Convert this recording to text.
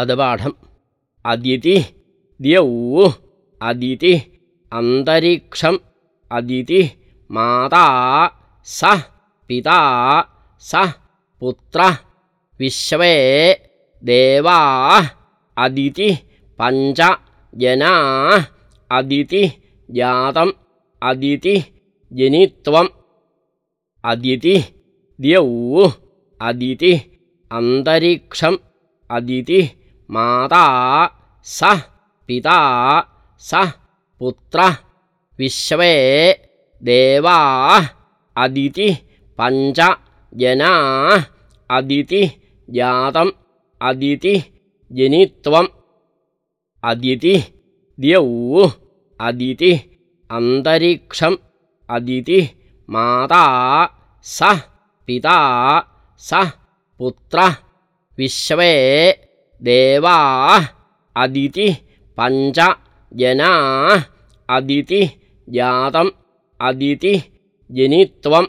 पदपाठम्। अदिति द्यौ। अदिति अन्तरिक्षम्। अदिति माता स पिता स पुत्रः विश्वे देवा। अदिति पञ्च जना। अदिति जातम्। अदिति जनित्वम्। अदिति द्यौ। अदिति अन्तरिक्षम्। अदिति माता स पिता स पुत्रः विश्वे देवा अदिति पञ्च जना अदिति जातम् अदिति जनित्वम् अदिति द्यौ अदिति अन्तरिक्षम् अदिति माता स पिता स पुत्रः विश्वे देवा अदिति पञ्च जना अदिति जातम् अदिति जनित्वम्